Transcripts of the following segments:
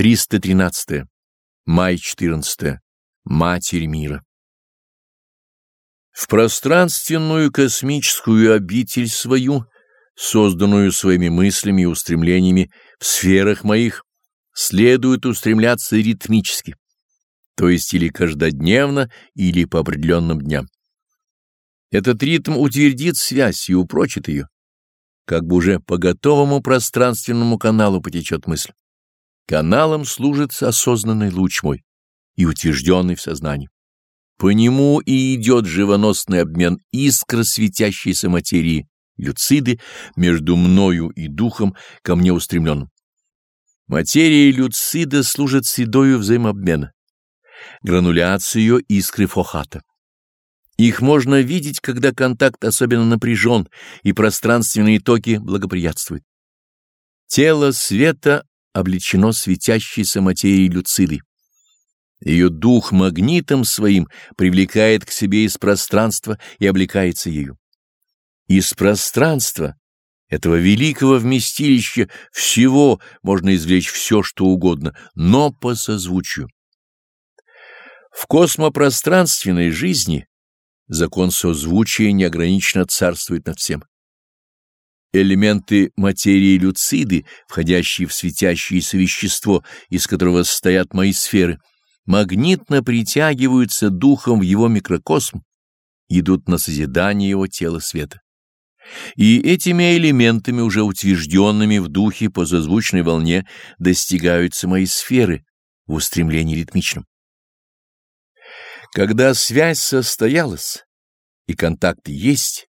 313. Май 14. Матерь мира. В пространственную космическую обитель свою, созданную своими мыслями и устремлениями в сферах моих, следует устремляться ритмически, то есть или каждодневно, или по определенным дням. Этот ритм утвердит связь и упрочит ее, как бы уже по готовому пространственному каналу потечет мысль. Каналом служит осознанный луч мой и утвержденный в сознании. По нему и идет живоносный обмен искр светящейся материи, люциды, между мною и духом ко мне устремленным. Материя люцида служит средою взаимообмена, грануляцию искры фохата. Их можно видеть, когда контакт особенно напряжен и пространственные токи благоприятствуют. Тело света облечено светящейся материей люциды. Ее дух магнитом своим привлекает к себе из пространства и облекается ею. Из пространства, этого великого вместилища, всего можно извлечь все, что угодно, но по созвучию. В космопространственной жизни закон созвучия неограниченно царствует над всем. Элементы материи люциды, входящие в светящееся вещество, из которого состоят мои сферы, магнитно притягиваются духом в его микрокосм, идут на созидание его тела света. И этими элементами, уже утвержденными в духе по созвучной волне, достигаются мои сферы в устремлении ритмичном. Когда связь состоялась и контакт есть,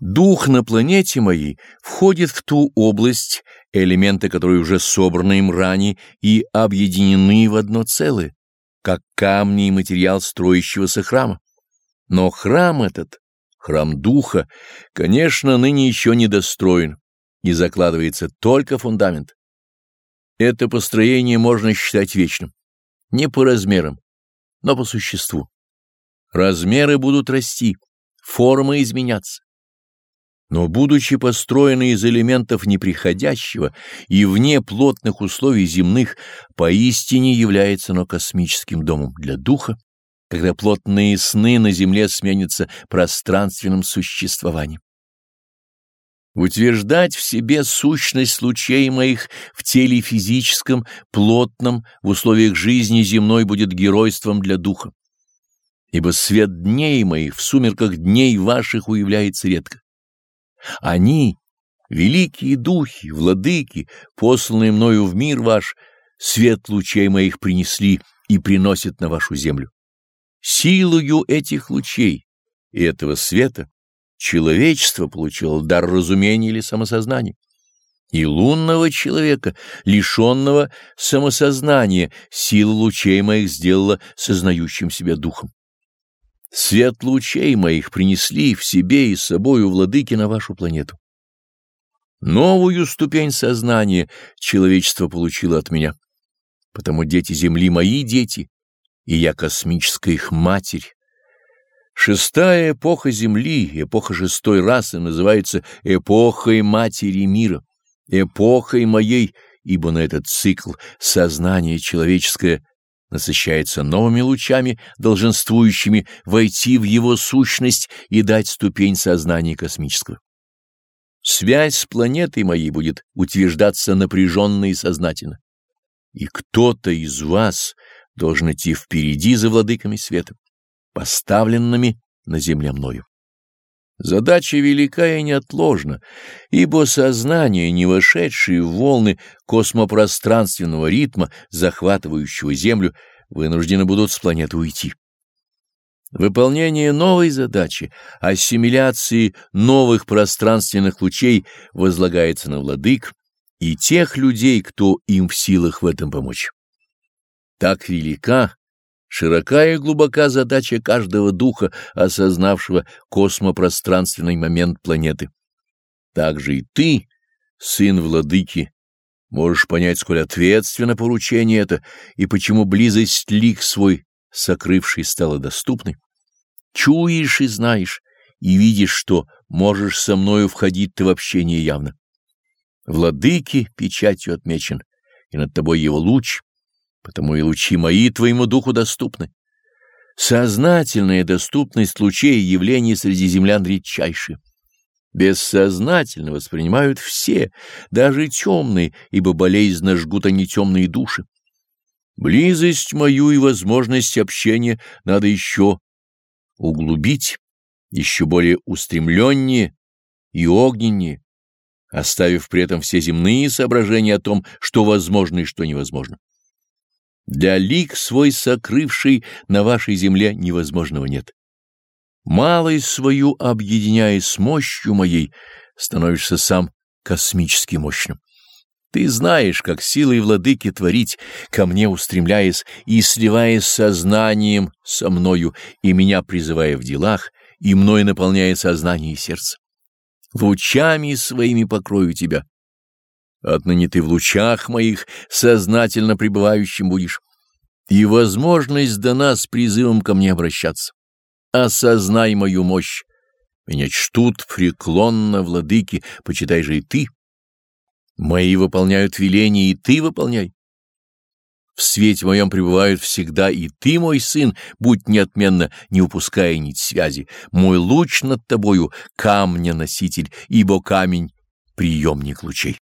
Дух на планете моей входит в ту область, элементы которой уже собраны им ранее и объединены в одно целое, как камни и материал строящегося храма. Но храм этот, храм Духа, конечно, ныне еще недостроен, и закладывается только фундамент. Это построение можно считать вечным, не по размерам, но по существу. Размеры будут расти, формы изменяться. Но, будучи построены из элементов неприходящего и вне плотных условий земных, поистине является оно космическим домом для духа, когда плотные сны на земле сменятся пространственным существованием. Утверждать в себе сущность лучей моих в теле физическом, плотном, в условиях жизни земной будет геройством для духа. Ибо свет дней моих в сумерках дней ваших уявляется редко. Они, великие духи, владыки, посланные мною в мир ваш, свет лучей моих принесли и приносят на вашу землю. Силою этих лучей и этого света человечество получило дар разумения или самосознания. И лунного человека, лишенного самосознания, сила лучей моих сделала сознающим себя духом. Свет лучей моих принесли в себе и с собою владыки на вашу планету. Новую ступень сознания человечество получило от меня, потому дети Земли мои дети, и я космическая их матерь. Шестая эпоха Земли, эпоха шестой расы, называется эпохой Матери Мира, эпохой моей, ибо на этот цикл сознание человеческое насыщается новыми лучами, долженствующими войти в его сущность и дать ступень сознания космического. Связь с планетой моей будет утверждаться напряженно и сознательно. И кто-то из вас должен идти впереди за владыками света, поставленными на земле мною. Задача велика и неотложна, ибо сознание, не вошедшее в волны космопространственного ритма, захватывающего Землю, вынуждены будут с планеты уйти. Выполнение новой задачи, ассимиляции новых пространственных лучей возлагается на владык и тех людей, кто им в силах в этом помочь. Так велика Широка и глубока задача каждого духа, осознавшего космопространственный момент планеты. Также и ты, сын владыки, можешь понять, сколь ответственно поручение это и почему близость лик свой, сокрывший, стала доступной. Чуешь и знаешь, и видишь, что можешь со мною входить ты в общение явно. Владыки печатью отмечен, и над тобой его луч, потому и лучи мои твоему духу доступны. Сознательная доступность лучей явлений среди землян редчайшие. Бессознательно воспринимают все, даже темные, ибо болезненно жгут они темные души. Близость мою и возможность общения надо еще углубить, еще более устремленнее и огненнее, оставив при этом все земные соображения о том, что возможно и что невозможно. Для лик свой сокрывший на вашей земле невозможного нет. Малость свою объединяя с мощью моей, становишься сам космически мощным. Ты знаешь, как силой владыки творить, ко мне устремляясь и сливаясь сознанием со мною, и меня призывая в делах, и мной наполняя сознание и сердце. Лучами своими покрою тебя, Отныне ты в лучах моих сознательно пребывающим будешь, и возможность дана с призывом ко мне обращаться. Осознай мою мощь. Меня чтут преклонно владыки, почитай же и ты. Мои выполняют веления, и ты выполняй. В свете моем пребывают всегда и ты, мой сын, будь неотменно, не упуская нить связи. Мой луч над тобою — камня-носитель, ибо камень — приемник лучей.